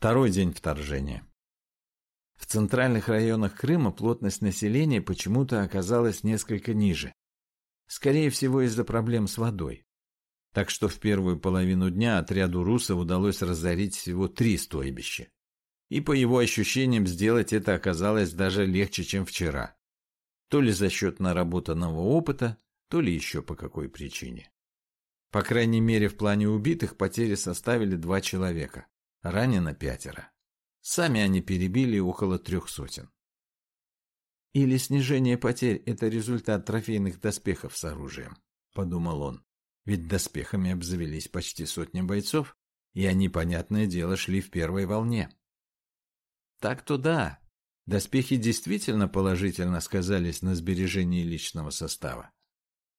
Второй день вторжения. В центральных районах Крыма плотность населения почему-то оказалась несколько ниже. Скорее всего, из-за проблем с водой. Так что в первую половину дня отряду Руса удалось разорить всего три стойбища. И по его ощущениям сделать это оказалось даже легче, чем вчера. То ли за счет наработанного опыта, то ли еще по какой причине. По крайней мере, в плане убитых потери составили два человека, ранено пятеро. Сами они перебили около трех сотен. Или снижение потерь – это результат трофейных доспехов с оружием, подумал он. Ведь доспехами обзавелись почти сотня бойцов, и они, понятное дело, шли в первой волне. Так-то да, доспехи действительно положительно сказались на сбережении личного состава.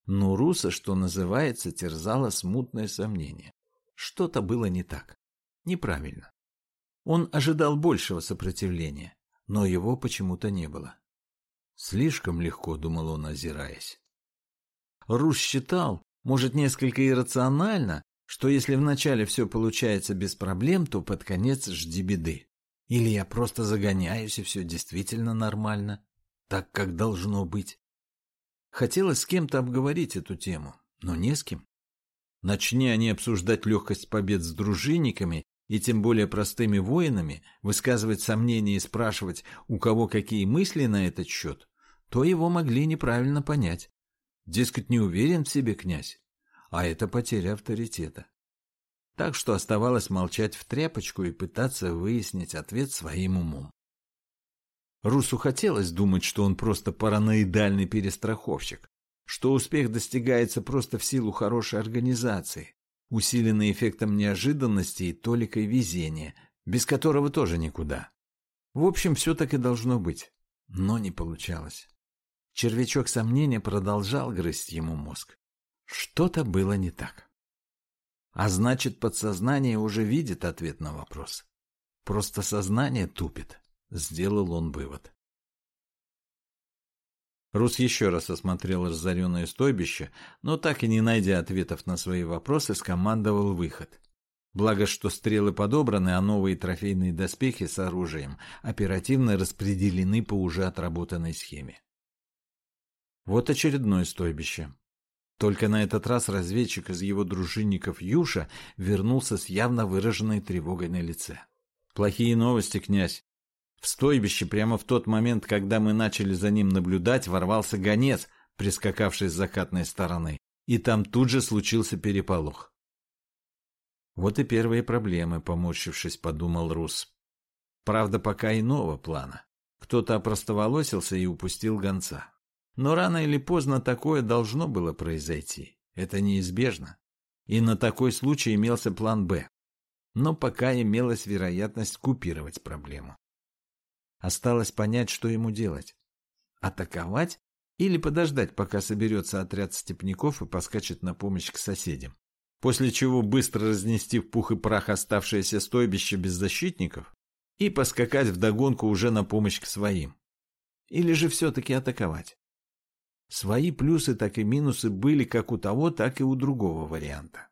Но Руса, что называется, терзало смутное сомнение. Что-то было не так, неправильно. Он ожидал большего сопротивления, но его почему-то не было. Слишком легко, думал он, озираясь. Рус считал, может, несколько иррационально, что если вначале все получается без проблем, то под конец жди беды. Или я просто загоняюсь, и все действительно нормально, так, как должно быть. Хотелось с кем-то обговорить эту тему, но не с кем. Начни они обсуждать легкость побед с дружинниками, и тем более простыми воинами, высказывать сомнения и спрашивать, у кого какие мысли на этот счет, то его могли неправильно понять. Дескать, не уверен в себе князь, а это потеря авторитета. Так что оставалось молчать в тряпочку и пытаться выяснить ответ своим умом. Русу хотелось думать, что он просто параноидальный перестраховщик, что успех достигается просто в силу хорошей организации, усиленный эффектом неожиданности и толикой везения, без которого тоже никуда. В общем, все так и должно быть. Но не получалось. Червячок сомнения продолжал грызть ему мозг. Что-то было не так. А значит, подсознание уже видит ответ на вопрос. Просто сознание тупит. Сделал он вывод. Рус еще раз осмотрел разоренное стойбище, но так и не найдя ответов на свои вопросы, скомандовал выход. Благо, что стрелы подобраны, а новые трофейные доспехи с оружием оперативно распределены по уже отработанной схеме. Вот очередное стойбище. Только на этот раз разведчик из его дружинников Юша вернулся с явно выраженной тревогой на лице. «Плохие новости, князь. В стойбище прямо в тот момент, когда мы начали за ним наблюдать, ворвался гонец, прискакавший с закатной стороны, и там тут же случился переполох. Вот и первые проблемы, поморщившись, подумал Рус. Правда, пока иного плана. Кто-то опростоволосился и упустил гонца. Но рано или поздно такое должно было произойти. Это неизбежно. И на такой случай имелся план «Б». Но пока имелась вероятность купировать проблему. Осталось понять, что ему делать. Атаковать или подождать, пока соберется отряд степняков и поскачет на помощь к соседям. После чего быстро разнести в пух и прах оставшееся стойбище без защитников и поскакать вдогонку уже на помощь к своим. Или же все-таки атаковать. Свои плюсы, так и минусы были как у того, так и у другого варианта.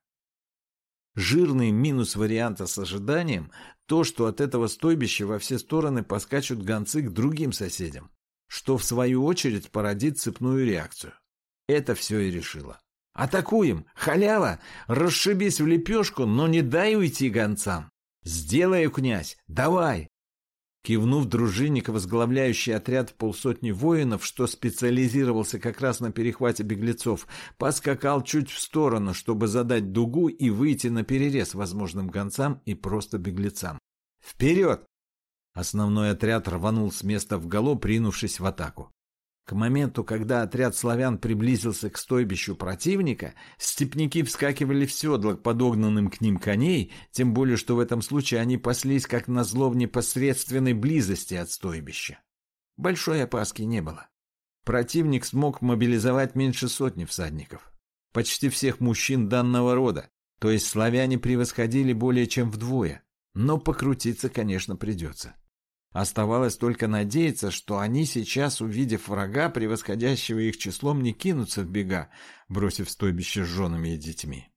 Жирный минус варианта с ожиданием – то, что от этого стойбища во все стороны поскачут гонцы к другим соседям, что в свою очередь породит цепную реакцию. Это все и решило. Атакуем! Халява! Расшибись в лепешку, но не дай уйти гонцам! Сделай, князь! Давай! Кивнув дружинник, возглавляющий отряд полсотни воинов, что специализировался как раз на перехвате беглецов, поскакал чуть в сторону, чтобы задать дугу и выйти на перерез возможным гонцам и просто беглецам. «Вперед!» Основной отряд рванул с места в галоп, ринувшись в атаку. К моменту, когда отряд славян приблизился к стойбищу противника, степняки вскакивали в седлах подогнанным к ним коней, тем более, что в этом случае они паслись как назло в непосредственной близости от стойбища. Большой опаски не было. Противник смог мобилизовать меньше сотни всадников. Почти всех мужчин данного рода, то есть славяне превосходили более чем вдвое. Но покрутиться, конечно, придется. Оставалось только надеяться, что они сейчас, увидев врага, превосходящего их числом, не кинутся в бега, бросив стойбище с женами и детьми.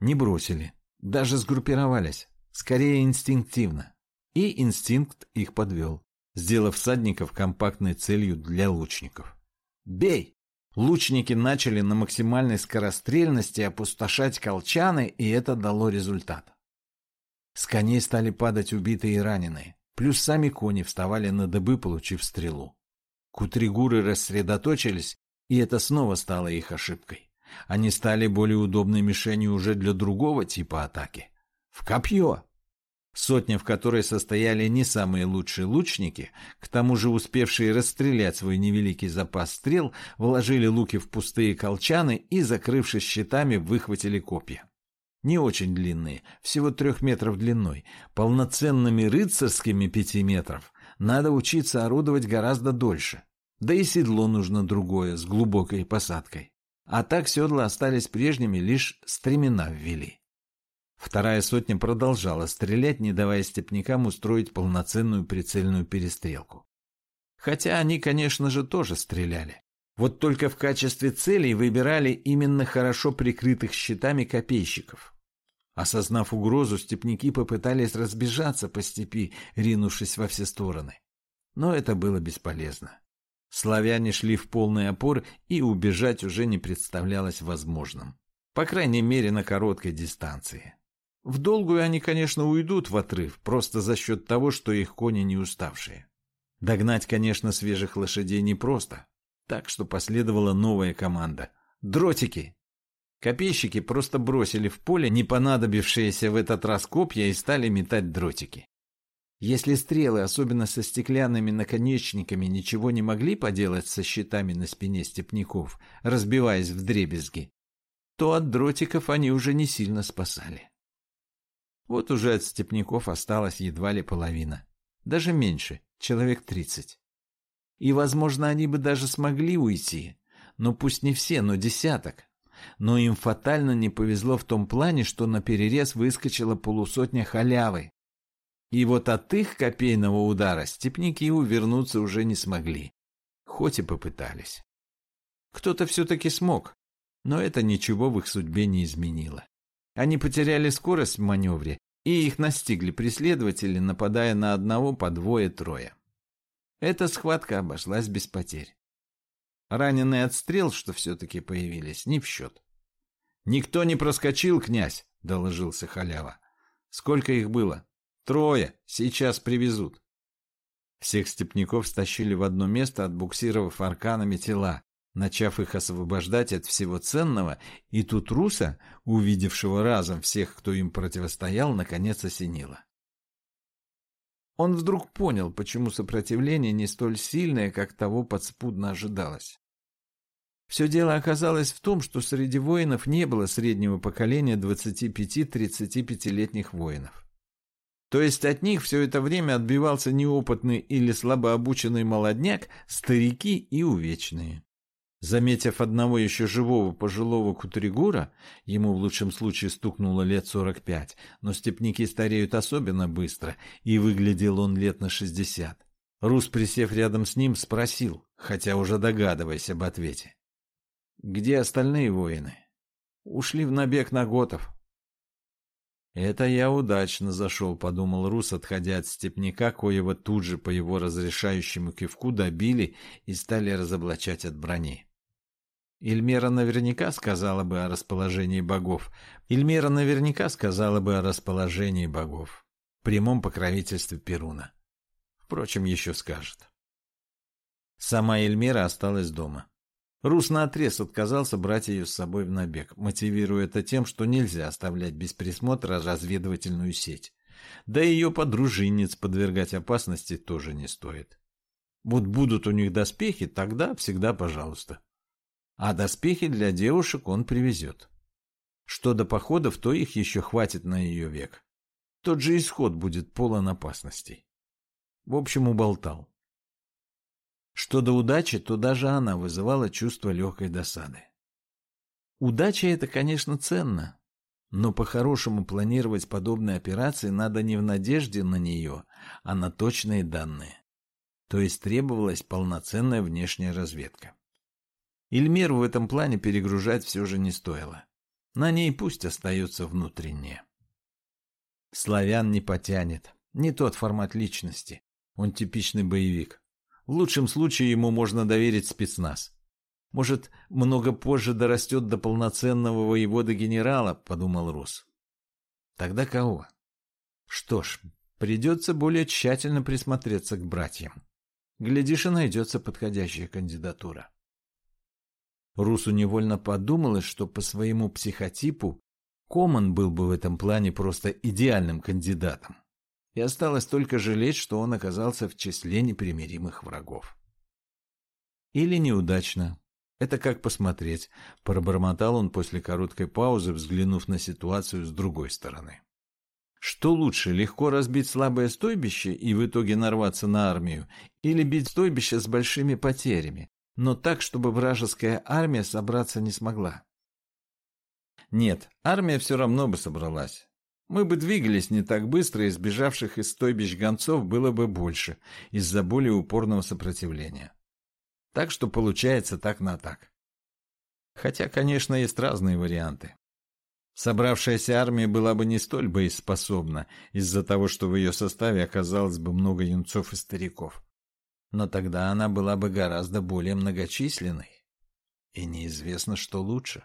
Не бросили, даже сгруппировались, скорее инстинктивно. И инстинкт их подвел, сделав всадников компактной целью для лучников. «Бей!» Лучники начали на максимальной скорострельности опустошать колчаны, и это дало результат. С коней стали падать убитые и раненые, плюс сами кони вставали на дыбы, получив стрелу. Кутригуры рассредоточились, и это снова стало их ошибкой. Они стали более удобной мишенью уже для другого типа атаки. В копье! Сотня, в которой состояли не самые лучшие лучники, к тому же успевшие расстрелять свой невеликий запас стрел, вложили луки в пустые колчаны и, закрывшись щитами, выхватили копья. Не очень длинные, всего трех метров длиной, полноценными рыцарскими пяти метров. Надо учиться орудовать гораздо дольше. Да и седло нужно другое, с глубокой посадкой. А так седла остались прежними, лишь стремена ввели. Вторая сотня продолжала стрелять, не давая степнякам устроить полноценную прицельную перестрелку. Хотя они, конечно же, тоже стреляли. Вот только в качестве целей выбирали именно хорошо прикрытых щитами копейщиков. Осознав угрозу, степняки попытались разбежаться по степи, ринувшись во все стороны. Но это было бесполезно. Славяне шли в полный опор, и убежать уже не представлялось возможным. По крайней мере, на короткой дистанции. В долгую они, конечно, уйдут в отрыв, просто за счет того, что их кони не уставшие. Догнать, конечно, свежих лошадей непросто. Так что последовала новая команда. «Дротики!» Копейщики просто бросили в поле не понадобившиеся в этот раз копья и стали метать дротики. Если стрелы, особенно со стеклянными наконечниками, ничего не могли поделать со щитами на спине степняков, разбиваясь в дребезги, то от дротиков они уже не сильно спасали. Вот уже от степняков осталась едва ли половина. Даже меньше, человек тридцать. И, возможно, они бы даже смогли уйти. Но пусть не все, но десяток. Но им фатально не повезло в том плане, что на перерез выскочила полусотня халявы. И вот от их копейного удара степники увернуться уже не смогли. Хоть и попытались. Кто-то все-таки смог, но это ничего в их судьбе не изменило. Они потеряли скорость в маневре, и их настигли преследователи, нападая на одного по двое-трое. Эта схватка обошлась без потерь. Раненые от стрел, что все-таки появились, не в счет. «Никто не проскочил, князь!» — доложился халява. «Сколько их было?» «Трое. Сейчас привезут». Всех степняков стащили в одно место, отбуксировав арканами тела начав их освобождать от всего ценного, и тут Руса, увидевшего разом всех, кто им противостоял, наконец осенило. Он вдруг понял, почему сопротивление не столь сильное, как того подспудно ожидалось. Все дело оказалось в том, что среди воинов не было среднего поколения 25-35-летних воинов. То есть от них все это время отбивался неопытный или слабообученный молодняк, старики и увечные. Заметив одного еще живого пожилого кутригура, ему в лучшем случае стукнуло лет сорок пять, но степники стареют особенно быстро, и выглядел он лет на шестьдесят. Рус, присев рядом с ним, спросил, хотя уже догадываясь об ответе. «Где остальные воины?» «Ушли в набег на готов». «Это я удачно зашел», — подумал Рус, отходя от степняка, коего тут же по его разрешающему кивку добили и стали разоблачать от брони. Ильмера наверняка сказала бы о расположении богов. Ильмера наверняка сказала бы о расположении богов. Прямом покровительстве Перуна. Впрочем, еще скажет. Сама Эльмера осталась дома. Рус наотрез отказался брать ее с собой в набег, мотивируя это тем, что нельзя оставлять без присмотра разведывательную сеть. Да и ее подружинец подвергать опасности тоже не стоит. Вот будут у них доспехи, тогда всегда пожалуйста а доспехи для девушек он привезет. Что до походов, то их еще хватит на ее век. Тот же исход будет полон опасностей. В общем, уболтал. Что до удачи, то даже она вызывала чувство легкой досады. Удача — это, конечно, ценно, но по-хорошему планировать подобные операции надо не в надежде на нее, а на точные данные. То есть требовалась полноценная внешняя разведка. Ильмеру в этом плане перегружать все же не стоило. На ней пусть остается внутреннее. Славян не потянет. Не тот формат личности. Он типичный боевик. В лучшем случае ему можно доверить спецназ. Может, много позже дорастет до полноценного воевода-генерала, подумал Рус. Тогда кого? Что ж, придется более тщательно присмотреться к братьям. Глядишь, и найдется подходящая кандидатура. Русу невольно подумалось, что по своему психотипу Коман был бы в этом плане просто идеальным кандидатом. И осталось только жалеть, что он оказался в числе непримиримых врагов. Или неудачно. Это как посмотреть, пробормотал он после короткой паузы, взглянув на ситуацию с другой стороны. Что лучше, легко разбить слабое стойбище и в итоге нарваться на армию, или бить стойбище с большими потерями, но так, чтобы вражеская армия собраться не смогла. Нет, армия все равно бы собралась. Мы бы двигались не так быстро, и сбежавших из стойбищ гонцов было бы больше, из-за более упорного сопротивления. Так что получается так на так. Хотя, конечно, есть разные варианты. Собравшаяся армия была бы не столь боеспособна из-за того, что в ее составе оказалось бы много юнцов и стариков но тогда она была бы гораздо более многочисленной. И неизвестно, что лучше.